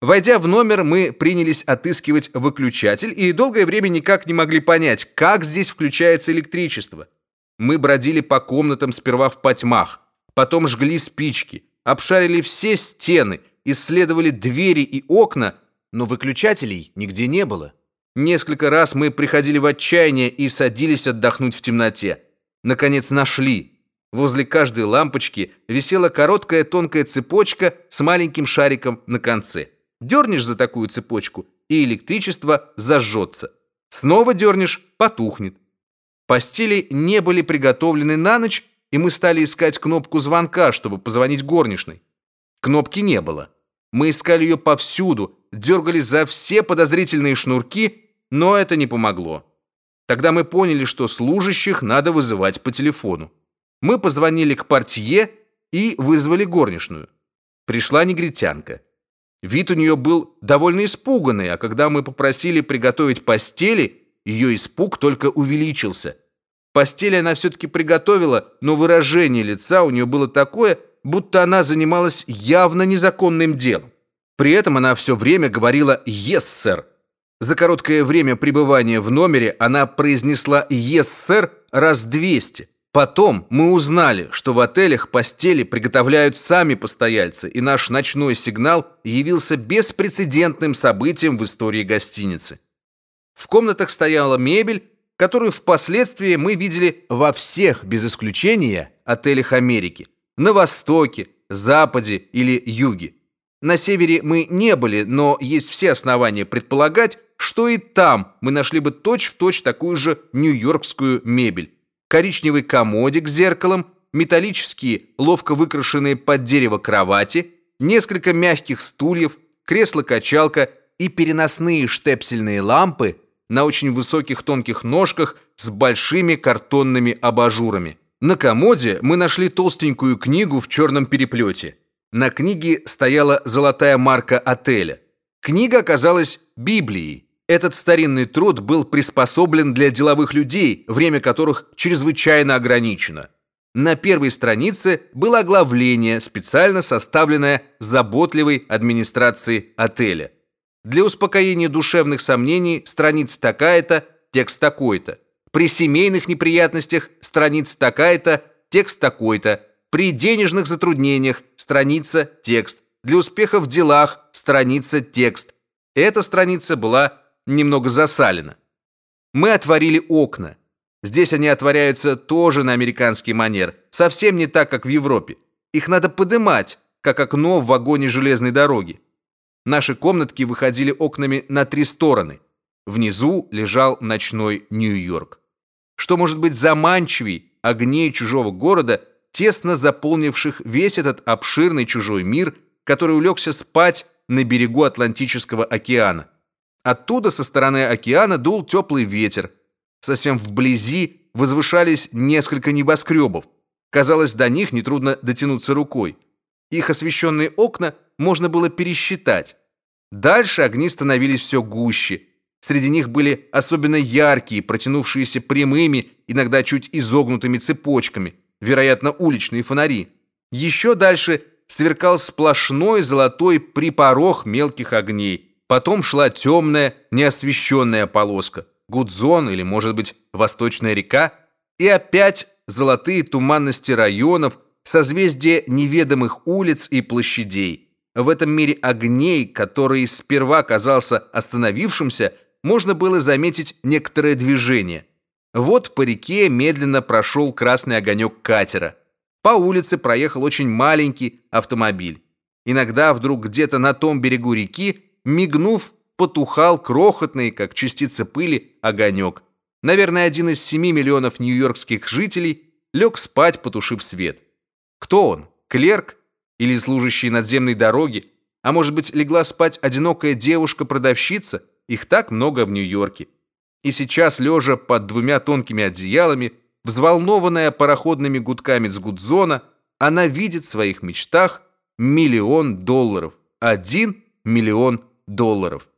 Войдя в номер, мы принялись отыскивать выключатель и долгое время никак не могли понять, как здесь включается электричество. Мы бродили по комнатам сперва в потьмах, потом жгли спички, обшарили все стены, исследовали двери и окна, но выключателей нигде не было. Несколько раз мы приходили в отчаяние и садились отдохнуть в темноте. Наконец нашли. Возле каждой лампочки висела короткая тонкая цепочка с маленьким шариком на конце. Дернешь за такую цепочку, и электричество зажжется. Снова дернешь, потухнет. Постели не были приготовлены на ночь, и мы стали искать кнопку звонка, чтобы позвонить горничной. Кнопки не было. Мы искали ее повсюду, дергали за все подозрительные шнурки, но это не помогло. Тогда мы поняли, что служащих надо вызывать по телефону. Мы позвонили к портье и вызвали горничную. Пришла негритянка. Вид у нее был довольно испуганный, а когда мы попросили приготовить постели, ее испуг только увеличился. Постели она все-таки приготовила, но выражение лица у нее было такое, будто она занималась явно незаконным делом. При этом она все время говорила «Yes, сэр». За короткое время пребывания в номере она произнесла «Yes, сэр» раз двести. Потом мы узнали, что в отелях постели приготовляют сами постояльцы, и наш ночной сигнал явился беспрецедентным событием в истории гостиницы. В комнатах стояла мебель, которую впоследствии мы видели во всех, без исключения, отелях Америки. На Востоке, Западе или Юге. На Севере мы не были, но есть все основания предполагать, что и там мы нашли бы точь-в-точь точь такую же нью-йоркскую мебель коричневый комодик с зеркалом, металлические, ловко выкрашенные под дерево кровати, несколько мягких стульев, кресло-качалка и переносные штепсельные лампы на очень высоких тонких ножках с большими картонными абажурами. На комоде мы нашли толстенькую книгу в черном переплете. На книге стояла золотая марка отеля. Книга оказалась Библией. Этот старинный труд был приспособлен для деловых людей, время которых чрезвычайно ограничено. На первой странице было оглавление, специально составленное заботливой администрацией отеля. Для успокоения душевных сомнений страница такая-то, текст такой-то. При семейных неприятностях страница такая-то, текст такой-то. При денежных затруднениях страница, текст. Для успеха в делах страница, текст. Эта страница была немного засалено. Мы отворили окна. Здесь они отворяются тоже на американский манер, совсем не так, как в Европе. Их надо подымать, как окно в вагоне железной дороги. Наши комнатки выходили окнами на три стороны. Внизу лежал ночной Нью-Йорк. Что может быть заманчивей огней чужого города, тесно заполнивших весь этот обширный чужой мир, который улегся спать на берегу Атлантического океана? Оттуда со стороны океана дул теплый ветер. Совсем вблизи возвышались несколько небоскребов. Казалось, до них нетрудно дотянуться рукой. Их освещенные окна можно было пересчитать. Дальше огни становились все гуще. Среди них были особенно яркие, протянувшиеся прямыми, иногда чуть изогнутыми цепочками, вероятно, уличные фонари. Еще дальше сверкал сплошной золотой припорог мелких огней – Потом шла темная, неосвещенная полоска, Гудзон или, может быть, Восточная река, и опять золотые туманности районов, созвездие неведомых улиц и площадей. В этом мире огней, который сперва казался остановившимся, можно было заметить некоторое движение. Вот по реке медленно прошел красный огонек катера. По улице проехал очень маленький автомобиль. Иногда вдруг где-то на том берегу реки мигнув, потухал крохотный, как частица пыли, огонек. Наверное, один из семи миллионов нью-йоркских жителей лег спать, потушив свет. Кто он? Клерк? Или служащий надземной дороги? А может быть, легла спать одинокая девушка-продавщица? Их так много в Нью-Йорке. И сейчас, лежа под двумя тонкими одеялами, взволнованная пароходными гудками с Гудзона, она видит в своих мечтах миллион долларов. Один миллион долларов.